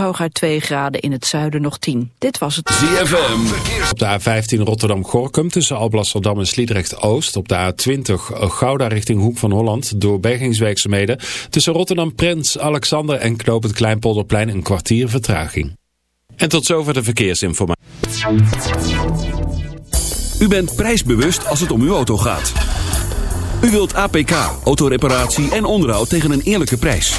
hooguit 2 graden, in het zuiden nog 10. Dit was het ZFM. Op de A15 Rotterdam-Gorkum tussen Alblasserdam en Sliedrecht-Oost. Op de A20 Gouda richting Hoek van Holland door bergingswerkzaamheden. Tussen Rotterdam-Prins, Alexander en Knopend Kleinpolderplein een kwartier vertraging. En tot zover de verkeersinformatie. U bent prijsbewust als het om uw auto gaat. U wilt APK, autoreparatie en onderhoud tegen een eerlijke prijs.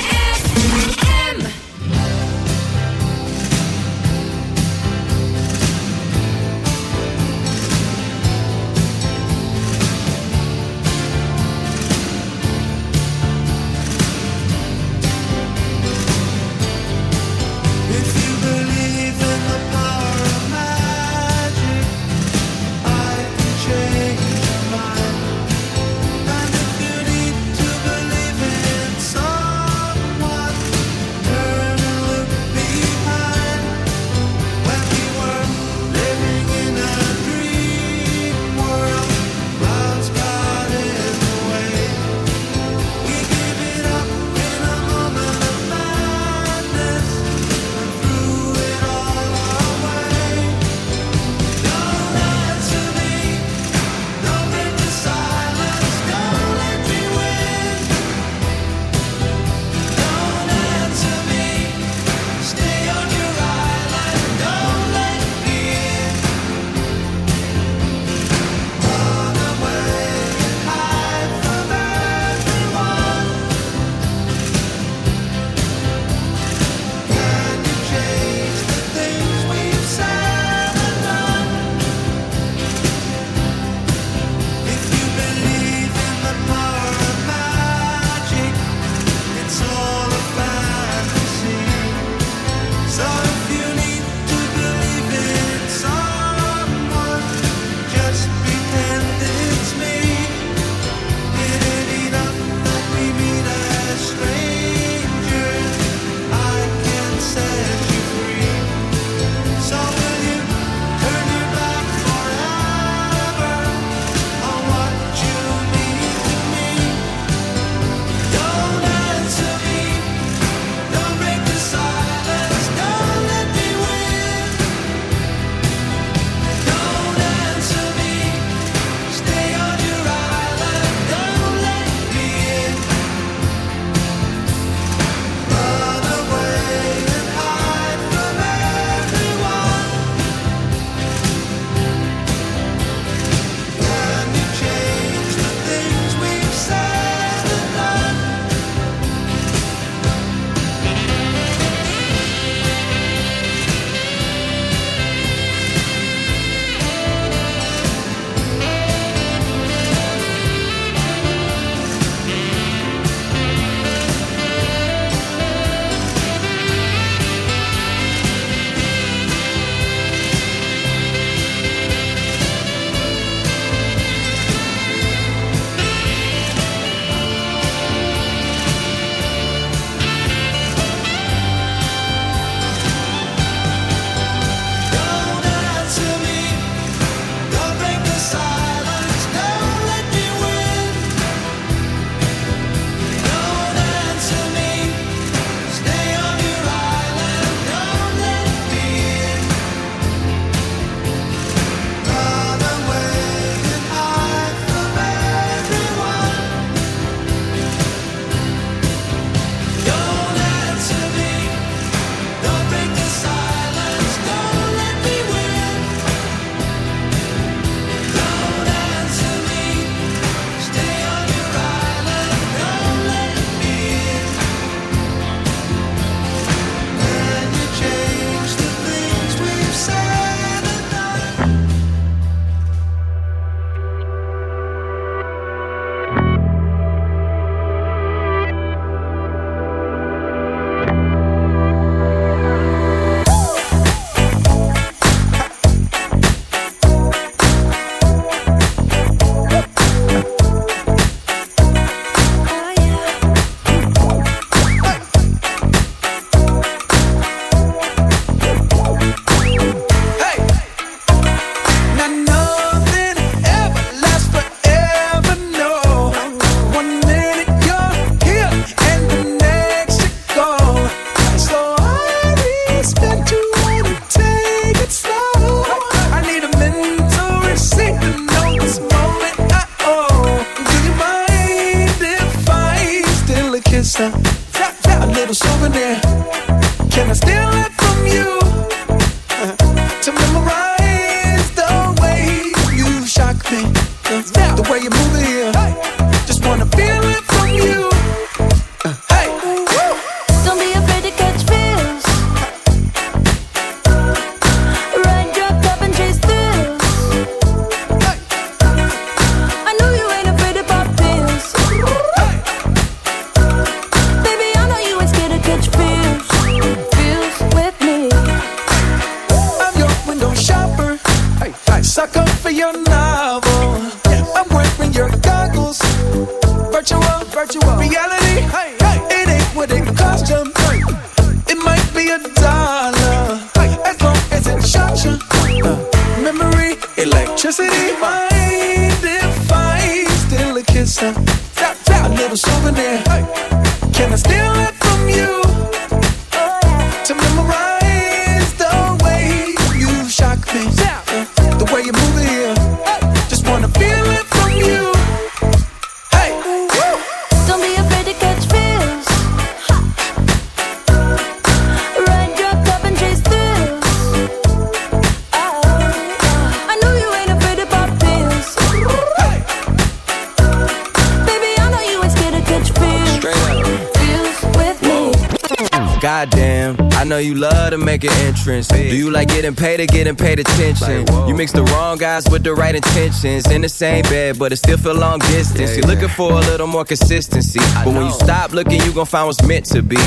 entrance. Do you like getting paid or getting paid attention? You mix the wrong guys with the right intentions. In the same bed, but it still feel long distance. You're looking for a little more consistency. But when you stop looking, you gon' find what's meant to be.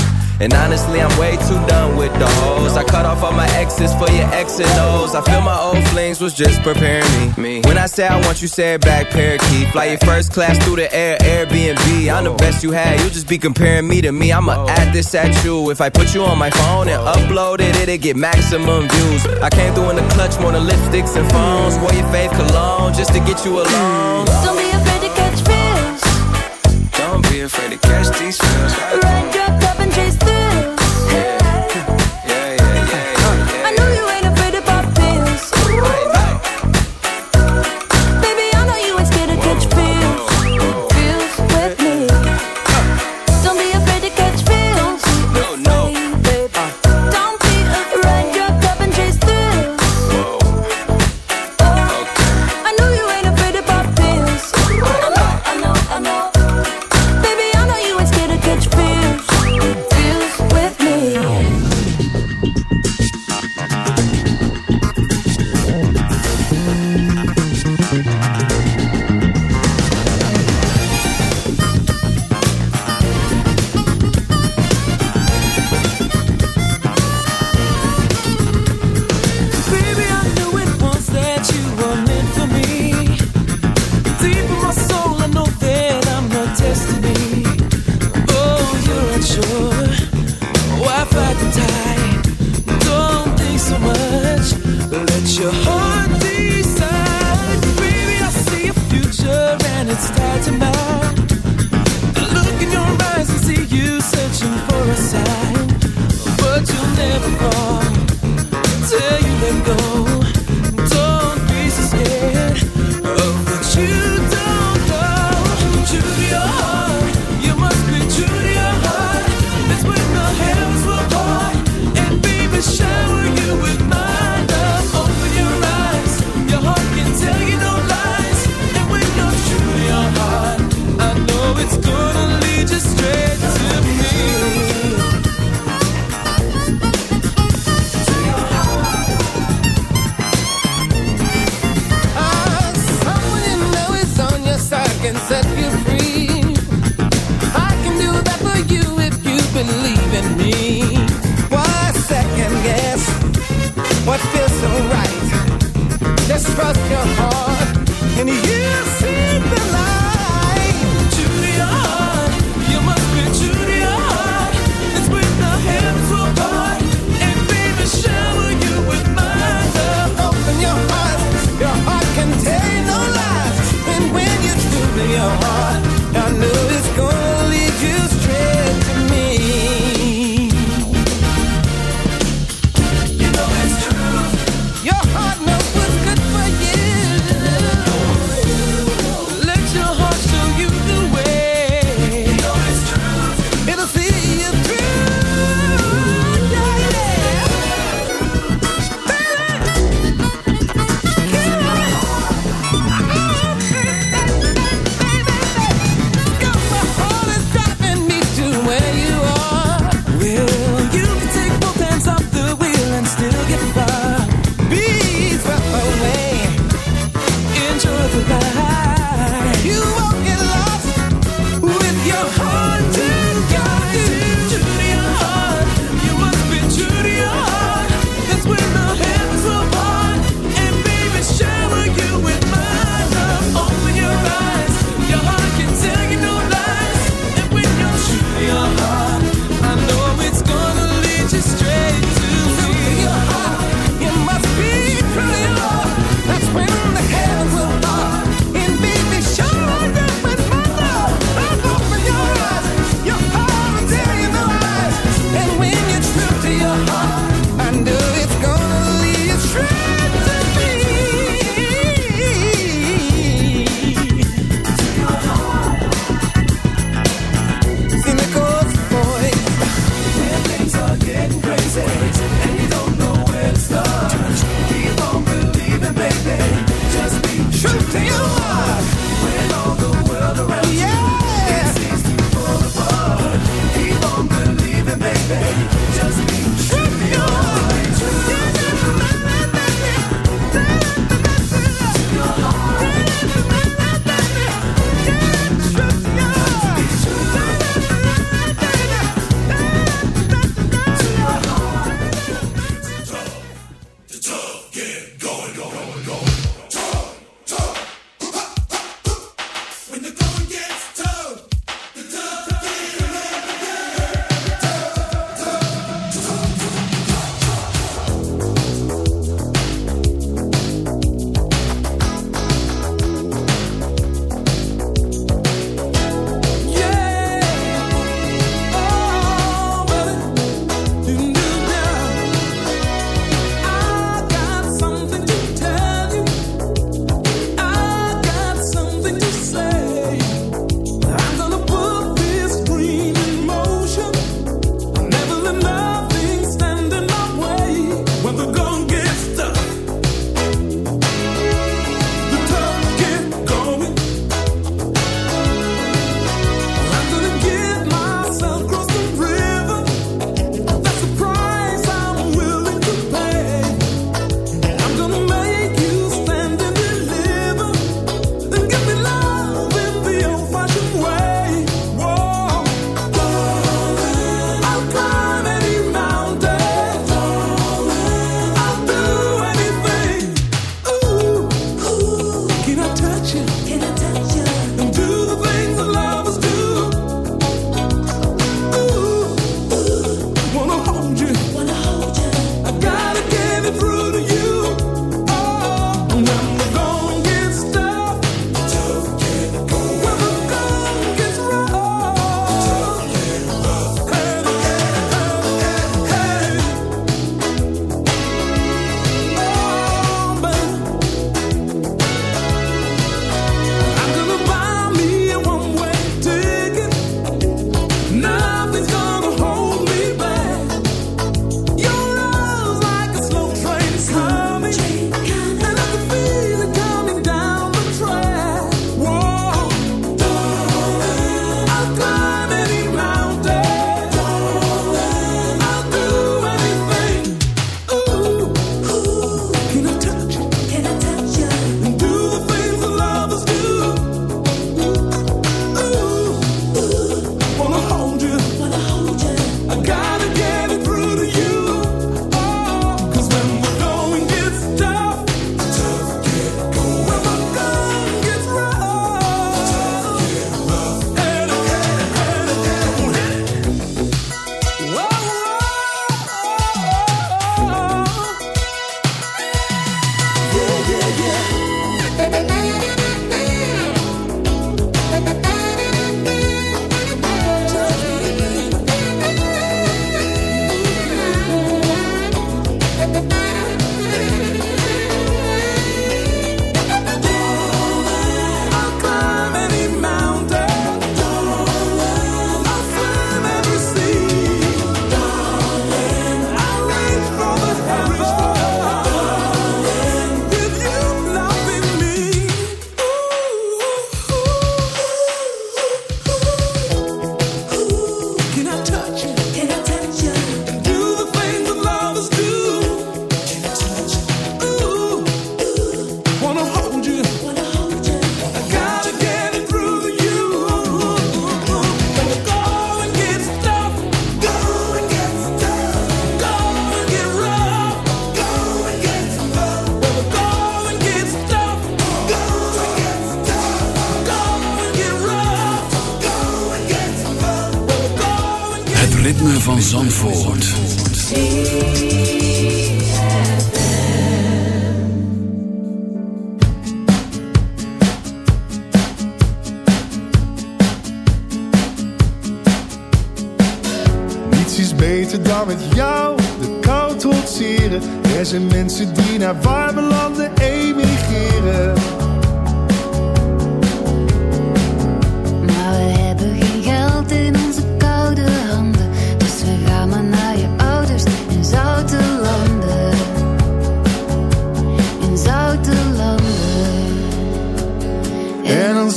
And honestly, I'm way too done with the hoes. I cut off all my exes for your ex and O's. I feel my old flings was just preparing me. When I say I want you, say it back, parakeet. Fly your first class through the air, air I'm the best you had. You just be comparing me to me. I'ma add this at you. If I put you on my phone and upload it, it'd get maximum views. I came through in the clutch, more than lipsticks and phones. Wore your faith cologne just to get you alone. Don't be afraid to catch fish. Don't be afraid to catch these fish. Ride your cup and chase through.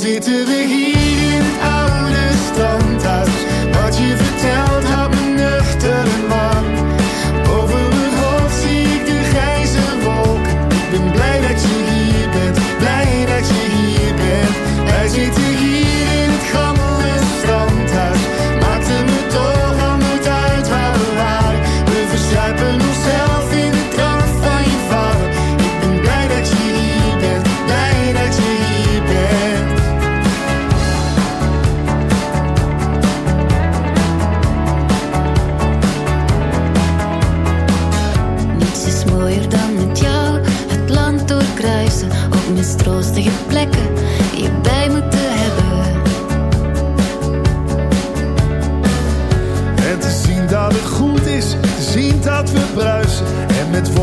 easy to begin.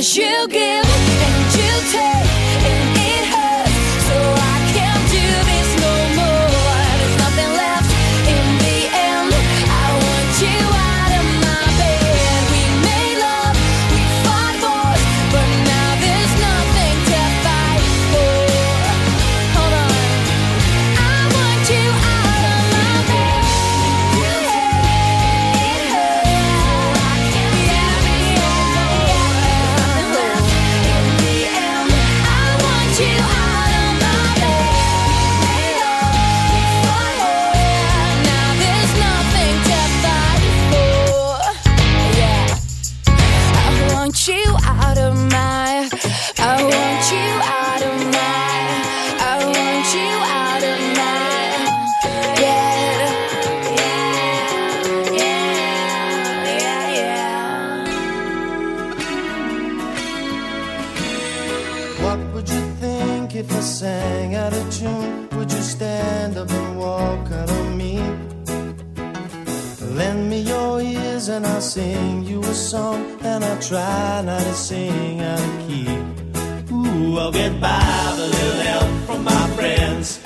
cause you song and I try not to sing out of key. Ooh, I'll get by with a little help from my friends.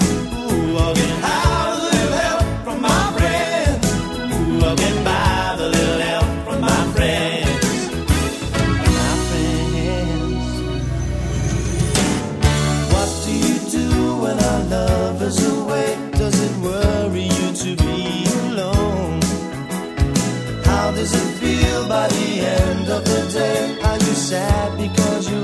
by the end of the day? Are you sad because you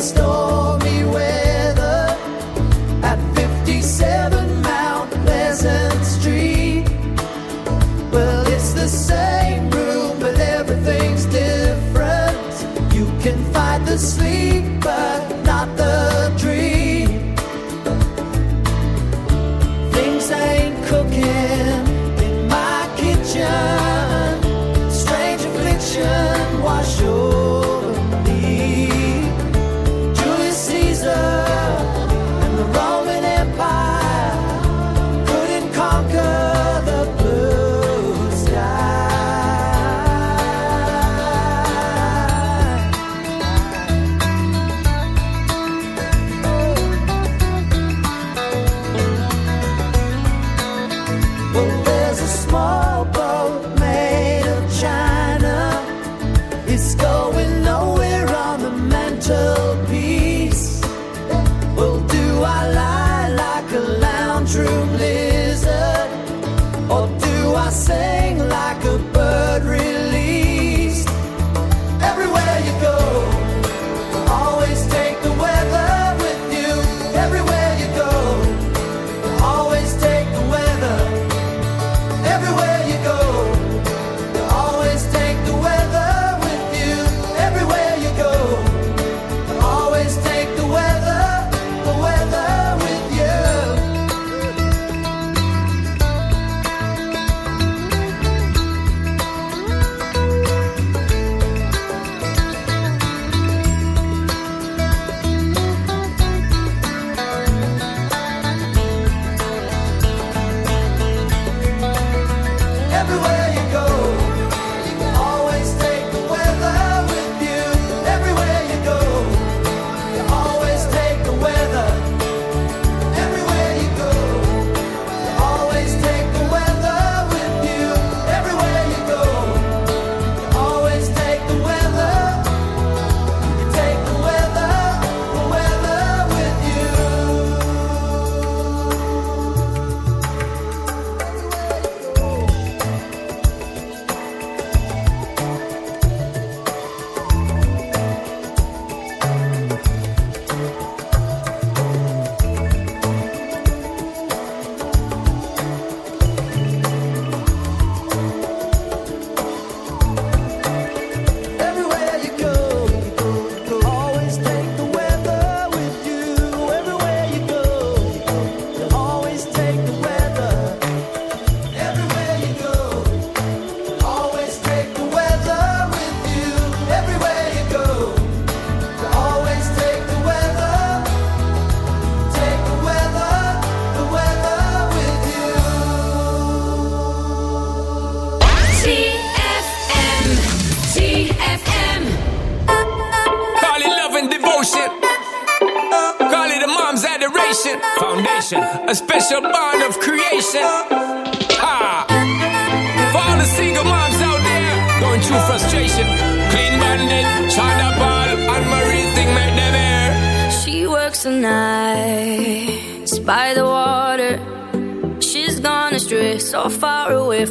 store.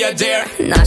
you, dear. Not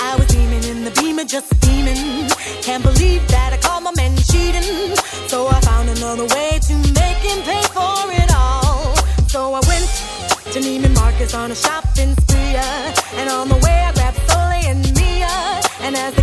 I was steaming in the beamer, just steaming. Can't believe that I called my man cheating. So I found another way to make him pay for it all. So I went to Neiman Marcus on a shopping spree. Uh, and on the way, I grabbed Soleil and Mia. And as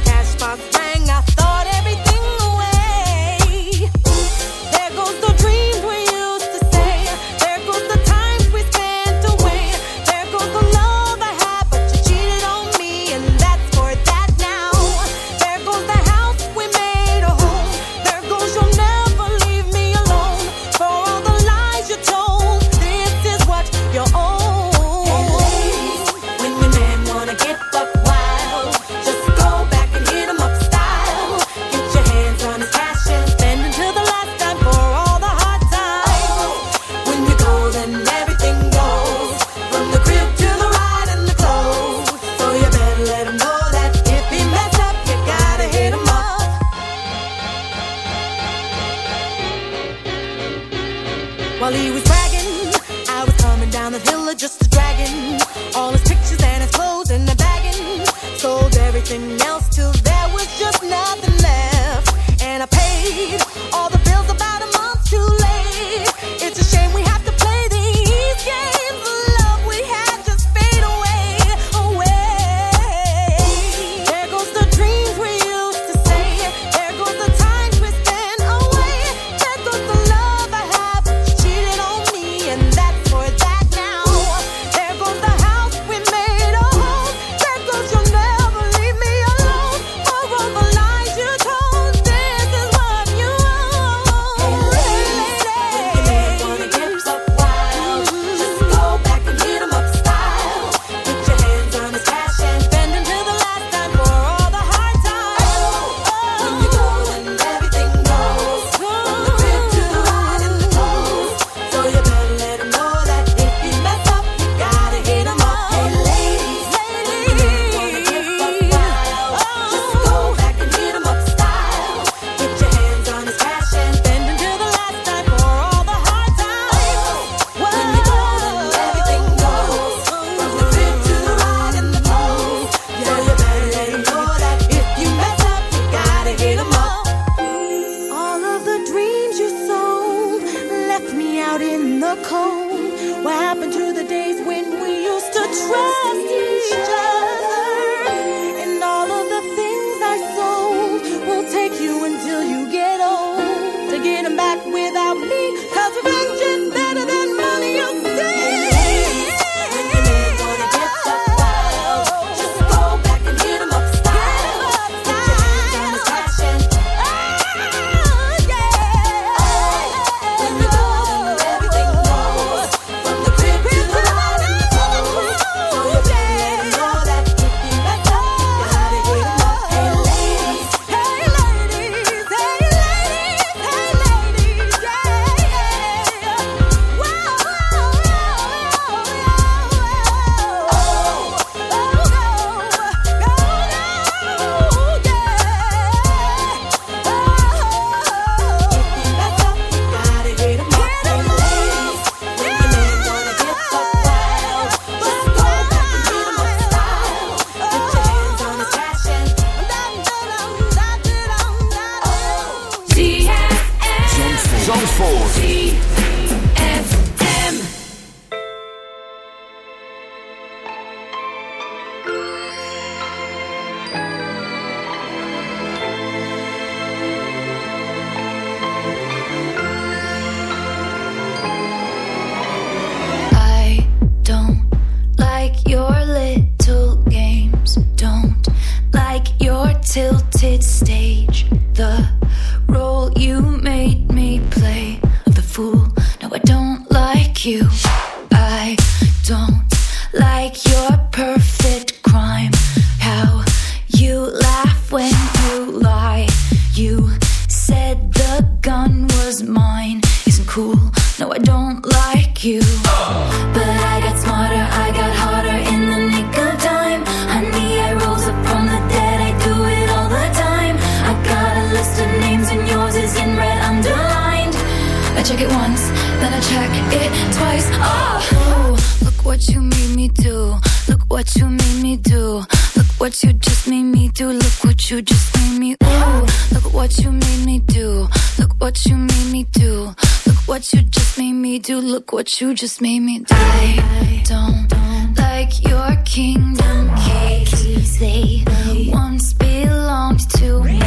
you just made me die. I don't, don't like your kingdom keys. They once belonged to me.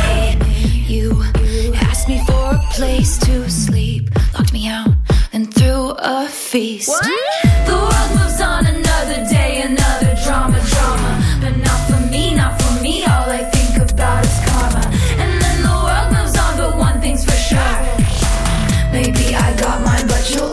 You asked me for a place to sleep, locked me out, and threw a feast. What? The world moves on another day, another drama, drama. But not for me, not for me. All I think about is karma. And then the world moves on, but one thing's for sure. Maybe I got mine, but you'll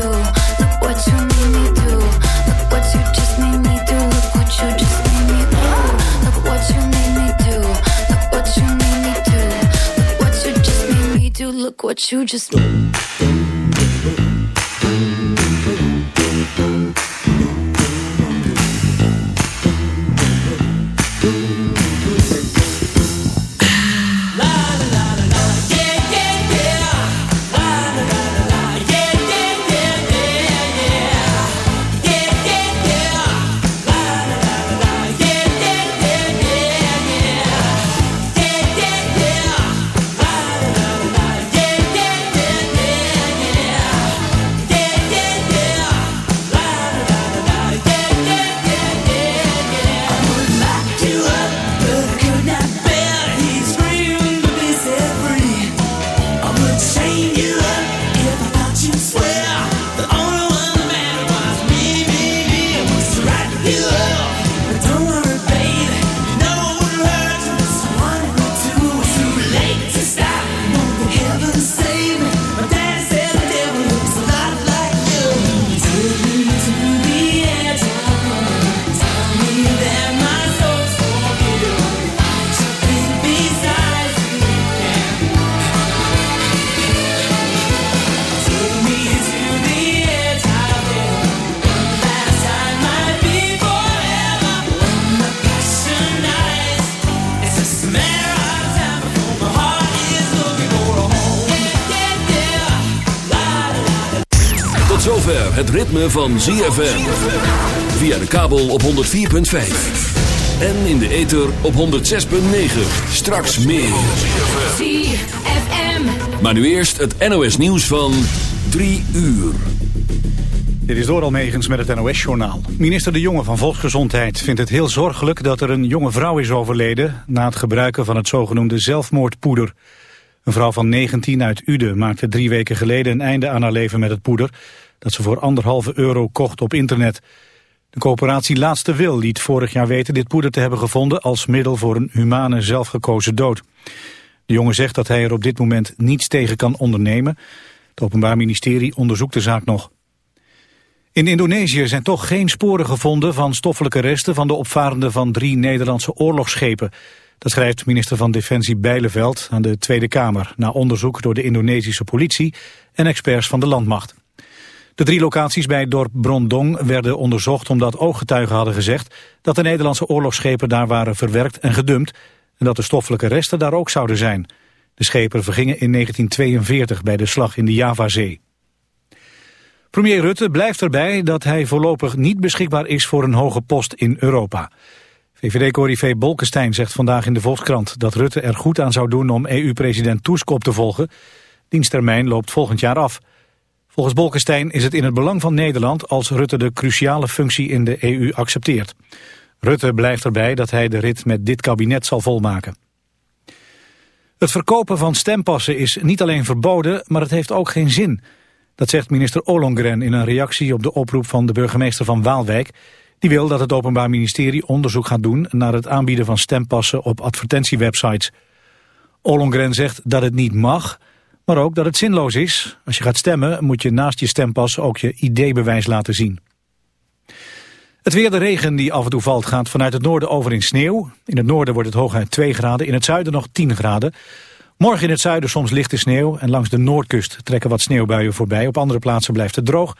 What you just ritme van ZFM. Via de kabel op 104.5. En in de ether op 106.9. Straks meer. ZFM. Maar nu eerst het NOS nieuws van 3 uur. Dit is door Almegens met het NOS-journaal. Minister De Jonge van Volksgezondheid vindt het heel zorgelijk dat er een jonge vrouw is overleden... na het gebruiken van het zogenoemde zelfmoordpoeder. Een vrouw van 19 uit Uden maakte drie weken geleden een einde aan haar leven met het poeder... dat ze voor anderhalve euro kocht op internet. De coöperatie Laatste Wil liet vorig jaar weten dit poeder te hebben gevonden... als middel voor een humane zelfgekozen dood. De jongen zegt dat hij er op dit moment niets tegen kan ondernemen. Het Openbaar Ministerie onderzoekt de zaak nog. In Indonesië zijn toch geen sporen gevonden van stoffelijke resten van de opvarenden van drie Nederlandse oorlogsschepen. Dat schrijft minister van Defensie Bijleveld aan de Tweede Kamer, na onderzoek door de Indonesische politie en experts van de landmacht. De drie locaties bij het dorp Brondong werden onderzocht omdat ooggetuigen hadden gezegd dat de Nederlandse oorlogsschepen daar waren verwerkt en gedumpt en dat de stoffelijke resten daar ook zouden zijn. De schepen vergingen in 1942 bij de slag in de Javazee. Premier Rutte blijft erbij dat hij voorlopig niet beschikbaar is voor een hoge post in Europa. VVD-corrivé Bolkestein zegt vandaag in de Volkskrant dat Rutte er goed aan zou doen om EU-president Tusk op te volgen. Diensttermijn loopt volgend jaar af. Volgens Bolkestein is het in het belang van Nederland als Rutte de cruciale functie in de EU accepteert. Rutte blijft erbij dat hij de rit met dit kabinet zal volmaken. Het verkopen van stempassen is niet alleen verboden, maar het heeft ook geen zin. Dat zegt minister Ollongren in een reactie op de oproep van de burgemeester van Waalwijk. Die wil dat het Openbaar Ministerie onderzoek gaat doen naar het aanbieden van stempassen op advertentiewebsites. Ollongren zegt dat het niet mag, maar ook dat het zinloos is. Als je gaat stemmen moet je naast je stempas ook je ID-bewijs laten zien. Het weer, de regen die af en toe valt, gaat vanuit het noorden over in sneeuw. In het noorden wordt het hooguit 2 graden, in het zuiden nog 10 graden. Morgen in het zuiden soms lichte sneeuw en langs de noordkust trekken wat sneeuwbuien voorbij. Op andere plaatsen blijft het droog.